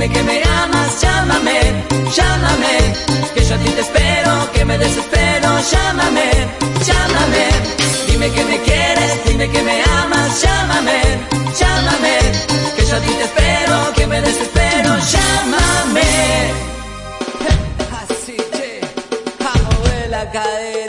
dime que me amas, llámame, llámame, que yo a ti te espero, que me desespero, llámame, llámame, dime que me quieres, dime que me amas, llámame, llámame, que yo a ti te espero, que me desespero, llámame. Así que, la cadera.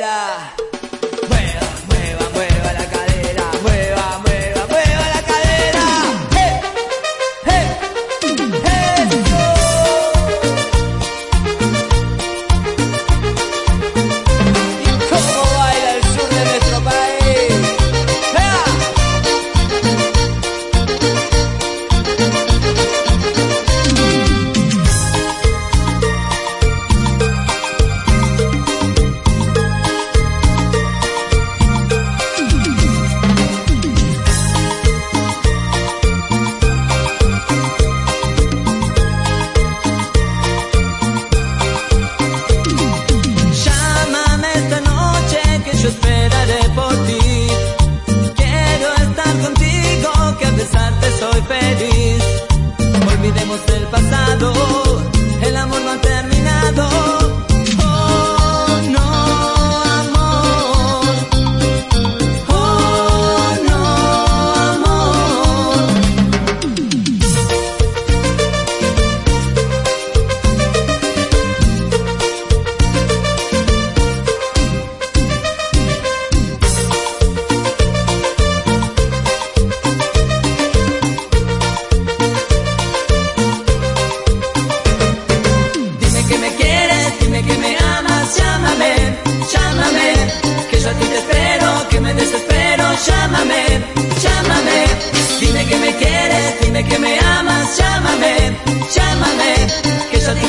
del pasado. Dime que me quieres, dime que me amas, llámame, llámame, que yo a ti